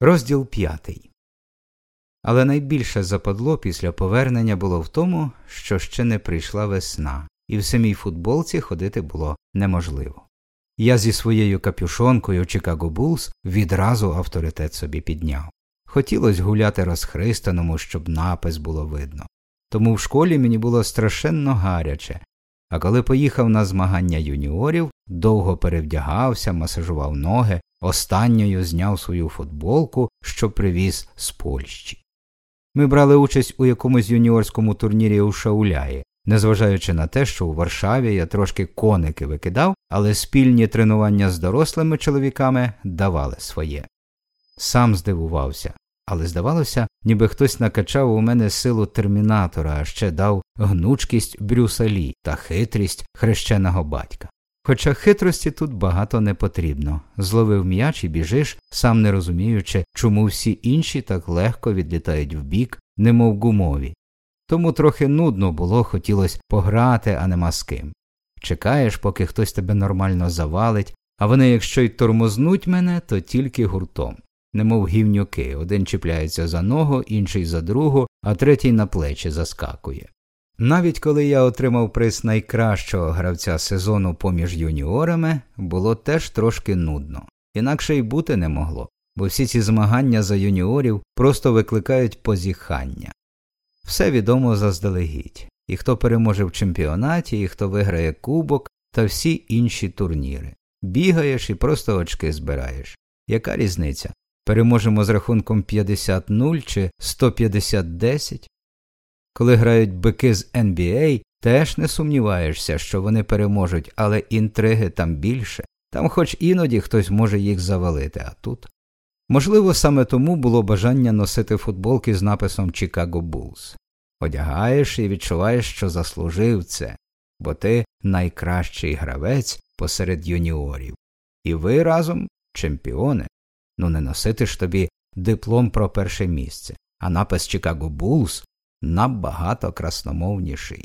Розділ п'ятий. Але найбільше западло після повернення було в тому, що ще не прийшла весна, і в самій футболці ходити було неможливо. Я зі своєю капюшонкою Чикаго Булс відразу авторитет собі підняв. Хотілося гуляти розхристаному, щоб напис було видно. Тому в школі мені було страшенно гаряче, а коли поїхав на змагання юніорів, довго перевдягався, масажував ноги, останньою зняв свою футболку, що привіз з Польщі. Ми брали участь у якомусь юніорському турнірі у Шауляї, незважаючи на те, що у Варшаві я трошки коники викидав, але спільні тренування з дорослими чоловіками давали своє. Сам здивувався, але здавалося, ніби хтось накачав у мене силу термінатора, а ще дав гнучкість Брюса Лі та хитрість хрещеного батька. Хоча хитрості тут багато не потрібно зловив м'яч і біжиш, сам не розуміючи, чому всі інші так легко відлітають вбік, немов гумові. Тому трохи нудно було, хотілося пограти, а нема з ким. Чекаєш, поки хтось тебе нормально завалить, а вони, якщо й тормознуть мене, то тільки гуртом немов гівнюки, один чіпляється за ногу, інший за другу, а третій на плечі заскакує. Навіть коли я отримав приз найкращого гравця сезону поміж юніорами, було теж трошки нудно, інакше й бути не могло, бо всі ці змагання за юніорів просто викликають позіхання. Все відомо заздалегідь і хто переможе в чемпіонаті, і хто виграє кубок та всі інші турніри. Бігаєш і просто очки збираєш. Яка різниця? Переможемо з рахунком 50-0 чи 150-10. Коли грають бики з NBA, теж не сумніваєшся, що вони переможуть, але інтриги там більше, там хоч іноді хтось може їх завалити, а тут. Можливо, саме тому було бажання носити футболки з написом Chicago Bulls. Одягаєш і відчуваєш, що заслужив це, бо ти найкращий гравець посеред юніорів. І ви разом чемпіони. Ну не носити ж тобі диплом про перше місце, а напис Chicago Bulls набагато красномовніший.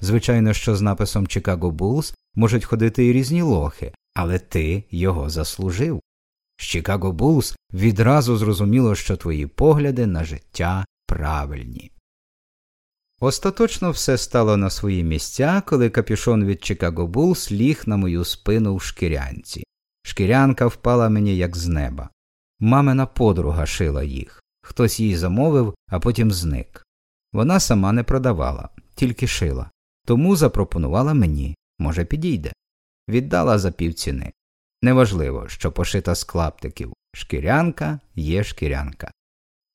Звичайно, що з написом Chicago Bulls можуть ходити і різні лохи, але ти його заслужив. З Chicago Bulls відразу зрозуміло, що твої погляди на життя правильні. Остаточно все стало на свої місця, коли капюшон від Chicago Bulls ліг на мою спину в шкірянці. Шкірянка впала мені як з неба. Мамина подруга шила їх. Хтось її замовив, а потім зник. Вона сама не продавала, тільки шила. Тому запропонувала мені може, підійде. Віддала за півціни. Неважливо, що пошита з клаптиків. Шкірянка є шкірянка.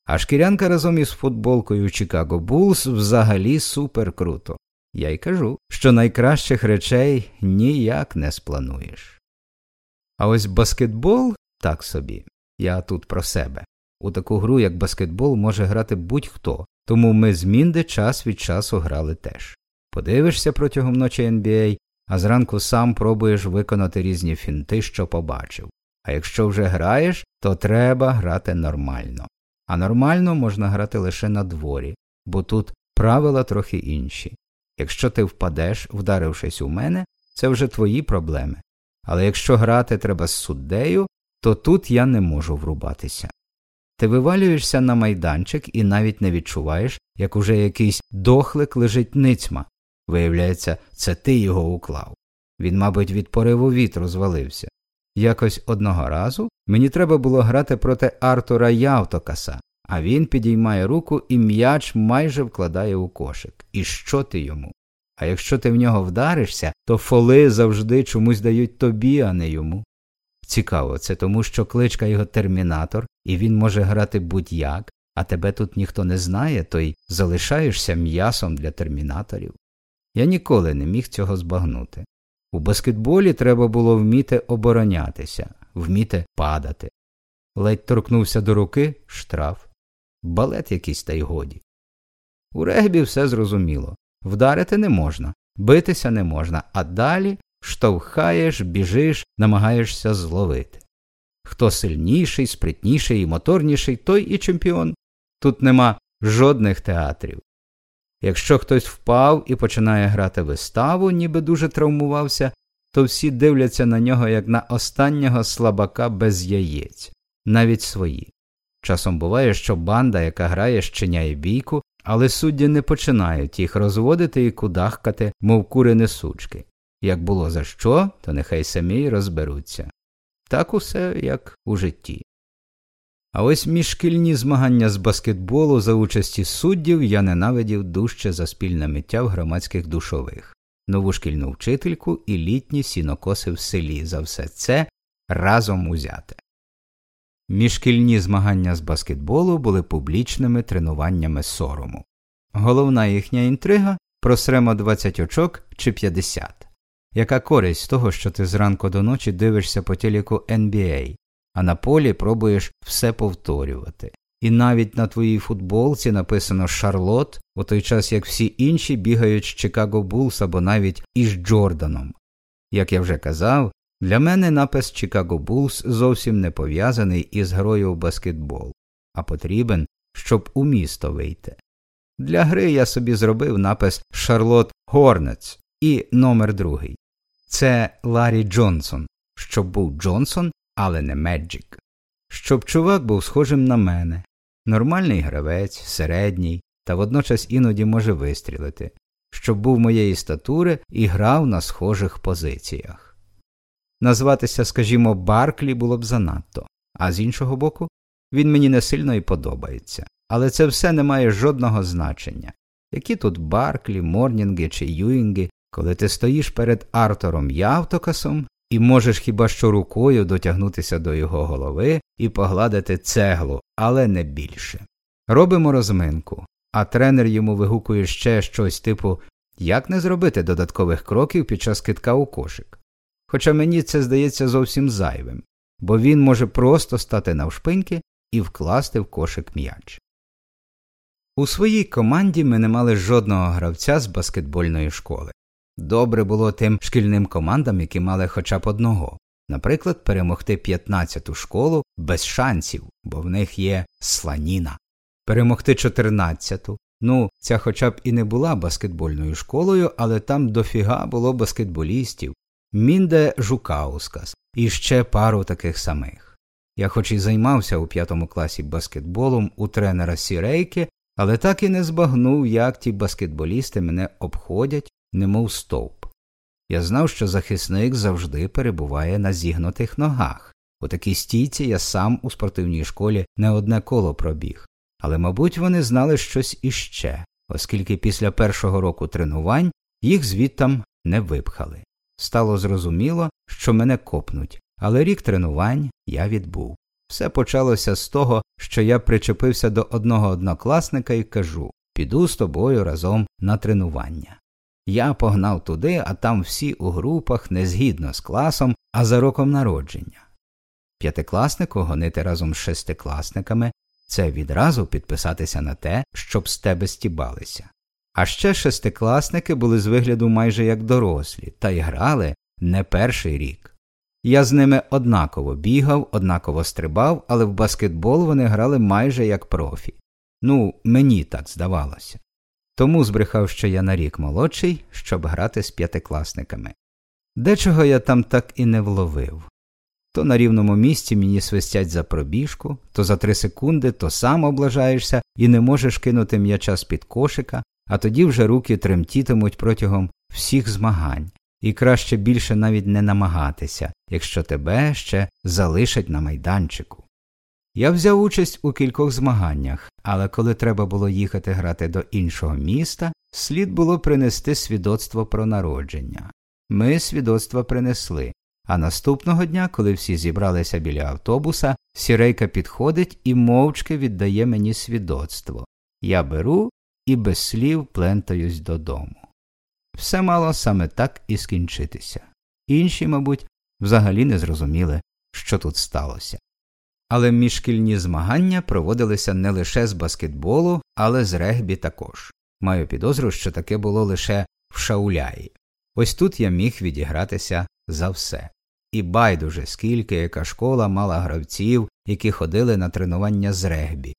А шкірянка разом із футболкою Chicago Bulls взагалі супер круто. Я й кажу, що найкращих речей ніяк не сплануєш. А ось баскетбол так собі. Я тут про себе. У таку гру, як баскетбол, може грати будь-хто, тому ми з Мінде час від часу грали теж. Подивишся протягом ночі NBA, а зранку сам пробуєш виконати різні фінти, що побачив. А якщо вже граєш, то треба грати нормально. А нормально можна грати лише на дворі, бо тут правила трохи інші. Якщо ти впадеш, вдарившись у мене, це вже твої проблеми. Але якщо грати треба з суддею, то тут я не можу врубатися. Ти вивалюєшся на майданчик і навіть не відчуваєш, як уже якийсь дохлик лежить ницьма. Виявляється, це ти його уклав. Він, мабуть, від пориву вітру звалився. Якось одного разу мені треба було грати проти Артура Явтокаса, а він підіймає руку і м'яч майже вкладає у кошик. І що ти йому? А якщо ти в нього вдаришся, то фоли завжди чомусь дають тобі, а не йому. Цікаво, це тому, що кличка його термінатор, і він може грати будь-як, а тебе тут ніхто не знає, то й залишаєшся м'ясом для термінаторів. Я ніколи не міг цього збагнути. У баскетболі треба було вміти оборонятися, вміти падати. Ледь торкнувся до руки штраф. Балет якийсь та й годі. У регбі все зрозуміло вдарити не можна, битися не можна, а далі штовхаєш, біжиш, намагаєшся зловити. Хто сильніший, спритніший і моторніший, той і чемпіон. Тут нема жодних театрів. Якщо хтось впав і починає грати виставу, ніби дуже травмувався, то всі дивляться на нього як на останнього слабака без яєць, навіть свої. Часом буває, що банда, яка грає, щиняє бійку, але судді не починають їх розводити і кудахкати, мов кури несучки. Як було за що, то нехай самі розберуться. Так усе як у житті. А ось міжшкільні змагання з баскетболу за участі суддів я ненавидів дужче за спільне миття в громадських душових, нову шкільну вчительку і літні сінокоси в селі за все це разом узяте. Міжшкільні змагання з баскетболу були публічними тренуваннями сорому. Головна їхня інтрига просремо 20 очок чи 50. Яка користь з того, що ти зранку до ночі дивишся по телеку NBA, а на полі пробуєш все повторювати. І навіть на твоїй футболці написано Шарлот, у той час як всі інші бігають з Чикаго Булс або навіть із Джорданом. Як я вже казав, для мене напис Чикаго Булс зовсім не пов'язаний із грою в баскетбол, а потрібен, щоб у місто вийти. Для гри я собі зробив напис Шарлот Горнец і номер другий. Це Ларі Джонсон, щоб був Джонсон, але не Меджик. Щоб чувак був схожим на мене, нормальний гравець, середній, та водночас іноді може вистрілити, щоб був моєї статури і грав на схожих позиціях. Назватися, скажімо, Барклі було б занадто, а з іншого боку, він мені не сильно і подобається. Але це все не має жодного значення. Які тут Барклі, Морнінги чи Юінги, коли ти стоїш перед Артором Явтокасом і можеш хіба що рукою дотягнутися до його голови і погладити цеглу, але не більше. Робимо розминку, а тренер йому вигукує ще щось типу як не зробити додаткових кроків під час китка у кошик. Хоча мені це здається зовсім зайвим, бо він може просто стати навшпиньки і вкласти в кошик м'яч. У своїй команді ми не мали жодного гравця з баскетбольної школи. Добре було тим шкільним командам, які мали хоча б одного, наприклад, перемогти 15-ту школу без шансів, бо в них є сланіна, перемогти 14-ту. Ну, ця хоча б і не була баскетбольною школою, але там дофіга було баскетболістів, Мінде Жукаускас і ще пару таких самих. Я хоч і займався у п'ятому класі баскетболом у тренера Сірейки, але так і не збагнув, як ті баскетболісти мене обходять, немов стовп. Я знав, що захисник завжди перебуває на зігнутих ногах. У такій стійці я сам у спортивній школі не одне коло пробіг, але, мабуть, вони знали щось іще, оскільки після першого року тренувань їх звідтам не випхали. Стало зрозуміло, що мене копнуть, але рік тренувань я відбув. Все почалося з того, що я причепився до одного однокласника і кажу піду з тобою разом на тренування. Я погнав туди, а там всі у групах не згідно з класом, а за роком народження. П'ятикласнику гонити разом з шестикласниками це відразу підписатися на те, щоб з тебе стібалися. А ще шестикласники були з вигляду майже як дорослі, та й грали не перший рік. Я з ними однаково бігав, однаково стрибав, але в баскетбол вони грали майже як профі. Ну, мені так здавалося. Тому збрехав, що я на рік молодший, щоб грати з п'ятикласниками. Дечого я там так і не вловив. То на рівному місці мені свистять за пробіжку, то за три секунди то сам облажаєшся і не можеш кинути м'яча з під кошика, а тоді вже руки тремтітимуть протягом всіх змагань, і краще більше навіть не намагатися, якщо тебе ще залишать на майданчику. Я взяв участь у кількох змаганнях, але коли треба було їхати грати до іншого міста, слід було принести свідоцтво про народження. Ми свідоцтва принесли, а наступного дня, коли всі зібралися біля автобуса, сірейка підходить і мовчки віддає мені свідоцтво. Я беру і без слів плентаюсь додому. Все мало саме так і скінчитися. Інші, мабуть, взагалі не зрозуміли, що тут сталося. Але міжшкільні змагання проводилися не лише з баскетболу, але з регбі також. Маю підозру, що таке було лише в шауляї. Ось тут я міг відігратися за все. І байдуже, скільки яка школа мала гравців, які ходили на тренування з регбі.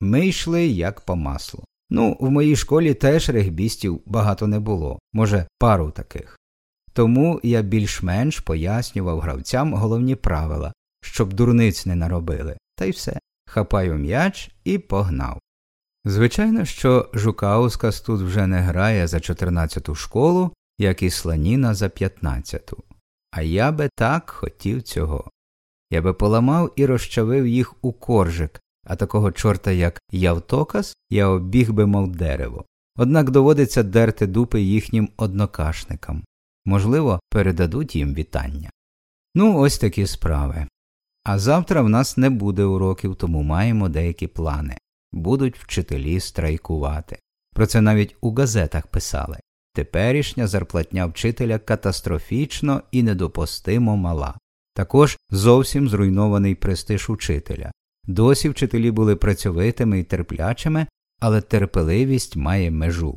Ми йшли як по маслу. Ну, в моїй школі теж регбістів багато не було, може, пару таких. Тому я більш-менш пояснював гравцям головні правила, щоб дурниць не наробили, та й все. хапаю м'яч і погнав. Звичайно, що Жукаускас тут вже не грає за 14-ту школу, як і Сланіна за 15-ту. А я би так хотів цього. Я би поламав і розчавив їх у коржик, а такого чорта, як Явтокас, я обіг би, мов дерево. Однак доводиться дерти дупи їхнім однокашникам. Можливо, передадуть їм вітання. Ну, ось такі справи. А завтра в нас не буде уроків, тому маємо деякі плани. Будуть вчителі страйкувати. Про це навіть у газетах писали. Теперішня зарплатня вчителя катастрофічно і недопустимо мала. Також зовсім зруйнований престиж учителя. Досі вчителі були працьовитими і терплячими, але терпеливість має межу.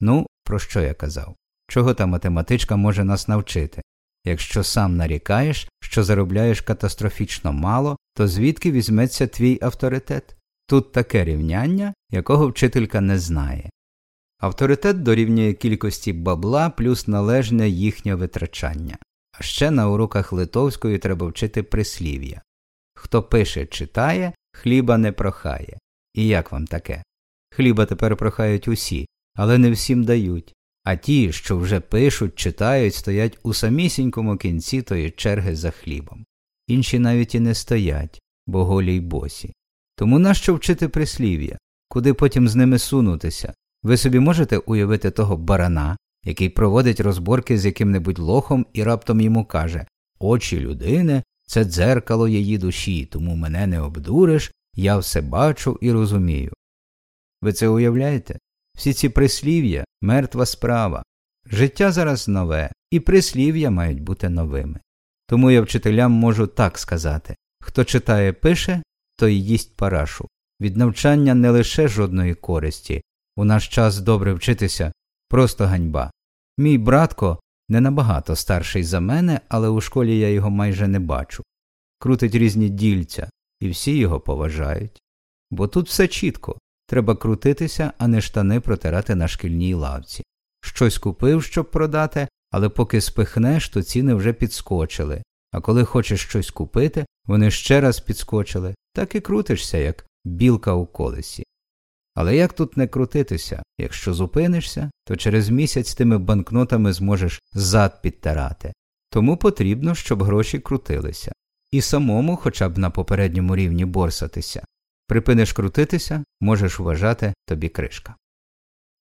Ну, про що я казав? Чого та математичка може нас навчити? Якщо сам нарікаєш, що заробляєш катастрофічно мало, то звідки візьметься твій авторитет? Тут таке рівняння, якого вчителька не знає. Авторитет дорівнює кількості бабла плюс належне їхнє витрачання. А ще на уроках литовської треба вчити прислів'я Хто пише, читає, хліба не прохає. І як вам таке? Хліба тепер прохають усі, але не всім дають. А ті, що вже пишуть, читають, стоять у самісінькому кінці тої черги за хлібом. Інші навіть і не стоять, бо голі й босі. Тому нащо вчити прислів'я, куди потім з ними сунутися? Ви собі можете уявити того барана, який проводить розборки з яким небудь лохом і раптом йому каже Очі людини це дзеркало її душі, тому мене не обдуриш, я все бачу і розумію. Ви це уявляєте? Всі ці прислів'я мертва справа. Життя зараз нове, і прислів'я мають бути новими. Тому я вчителям можу так сказати хто читає, пише, той їсть парашу. Від навчання не лише жодної користі, у наш час добре вчитися просто ганьба. Мій братко не набагато старший за мене, але у школі я його майже не бачу. Крутить різні дільця, і всі його поважають. Бо тут все чітко треба крутитися, а не штани протирати на шкільній лавці. Щось купив, щоб продати, але поки спихнеш, то ціни вже підскочили, а коли хочеш щось купити, вони ще раз підскочили, так і крутишся, як білка у колесі. Але як тут не крутитися? Якщо зупинишся, то через місяць тими банкнотами зможеш зад підтирати. Тому потрібно, щоб гроші крутилися. І самому хоча б на попередньому рівні борсатися. Припиниш крутитися, можеш вважати тобі кришка.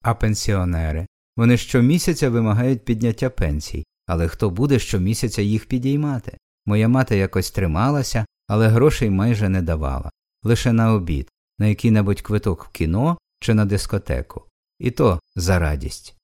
А пенсіонери вони щомісяця вимагають підняття пенсій, але хто буде щомісяця їх підіймати? Моя мати якось трималася, але грошей майже не давала, лише на обід, на який небудь квиток в кіно чи на дискотеку, і то за радість.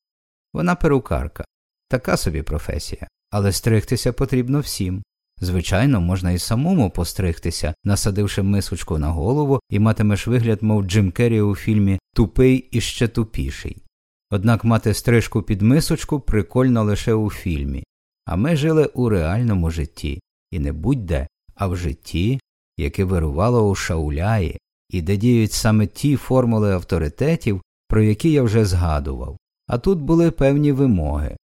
Вона перукарка, така собі професія, але стригтися потрібно всім. Звичайно, можна і самому постригтися, насадивши мисочку на голову, і матимеш вигляд, мов Джим Керрі у фільмі Тупий і ще тупіший. Однак мати стрижку під мисочку прикольно лише у фільмі, а ми жили у реальному житті, і не будь де, а в житті, яке вирувало у шауляї, і де діють саме ті формули авторитетів, про які я вже згадував, а тут були певні вимоги.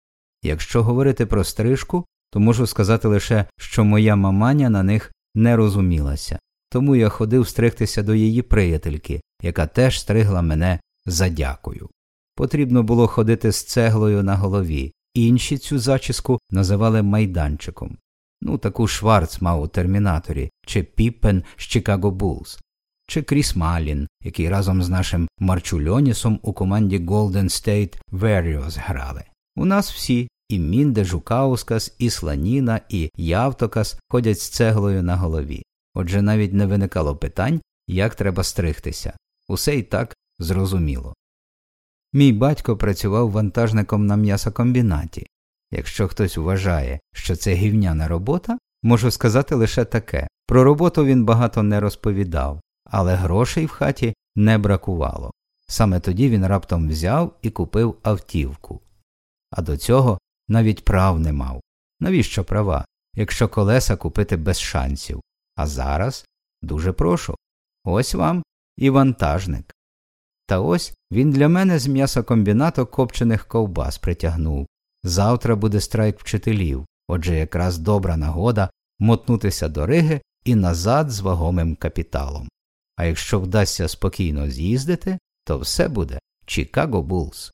Якщо говорити про стрижку, то можу сказати лише, що моя маманя на них не розумілася, тому я ходив стригтися до її приятельки, яка теж стригла мене за дякую. Потрібно було ходити з цеглою на голові, інші цю зачіску називали майданчиком. Ну, таку Шварц мав у термінаторі, чи Піппен з Чикаго Булз, чи Кріс Малін, який разом з нашим Марчульонісом у команді Golden State Warriors грали. У нас всі і Мінде Жукаускас, і Сланіна, і Явтокас ходять з цеглою на голові. Отже, навіть не виникало питань, як треба стригтися. Усе і так зрозуміло. Мій батько працював вантажником на м'ясокомбінаті. Якщо хтось вважає, що це гівняна робота, можу сказати лише таке про роботу він багато не розповідав, але грошей в хаті не бракувало. Саме тоді він раптом взяв і купив автівку. А до цього навіть прав не мав. Навіщо права, якщо колеса купити без шансів? А зараз дуже прошу ось вам і вантажник. Та ось він для мене з м'ясокомбінату копчених ковбас притягнув. Завтра буде страйк вчителів, отже якраз добра нагода мотнутися до Риги і назад з вагомим капіталом. а якщо вдасться спокійно з'їздити, то все буде Чикаго Булс.